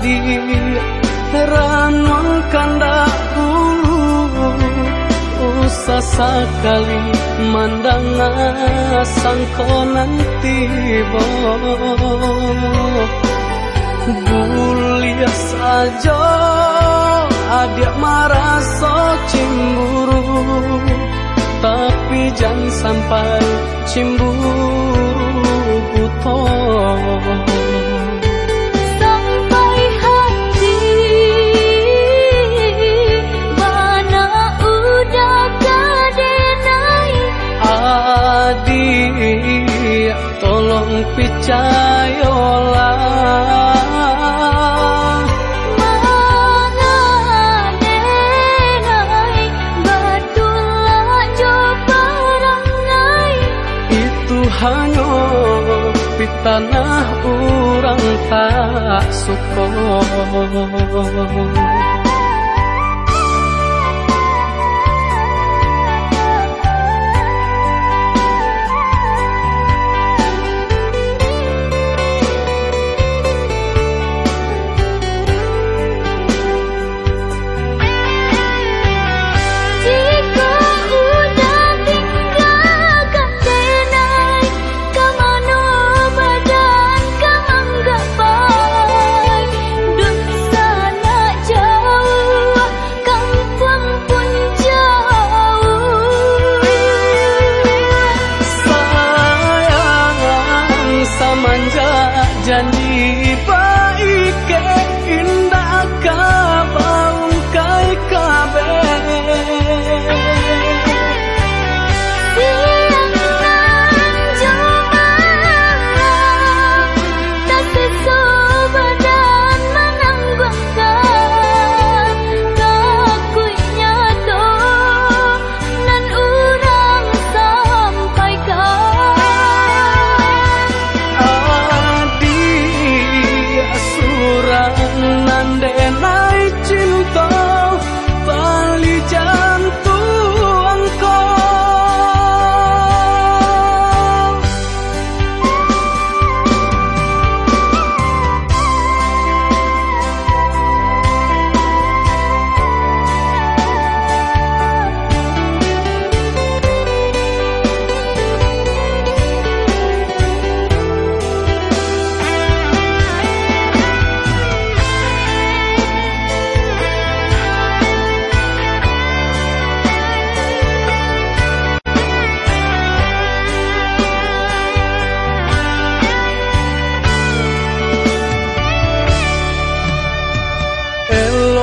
tadi Renungkan dahulu Usah sekali mandang kau nanti Gulia saja adik marah sok cemburu Tapi jangan sampai cemburu. Percayalah Itu hanya pitanah orang tak 愿你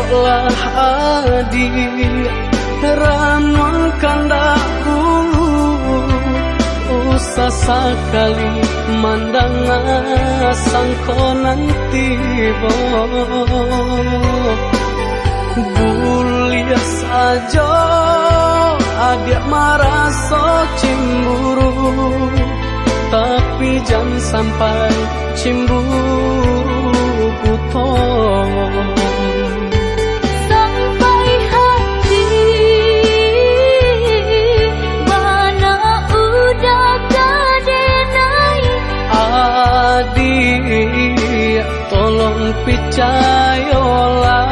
suka adi ramuan kandaku usah sekali mandang sangko nanti bo Bulia saja adik marah so cemburu. Tapi jangan sampai cemburu butuh percayalah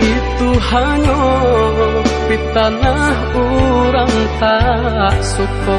Itu hanya pitanah orang tak suka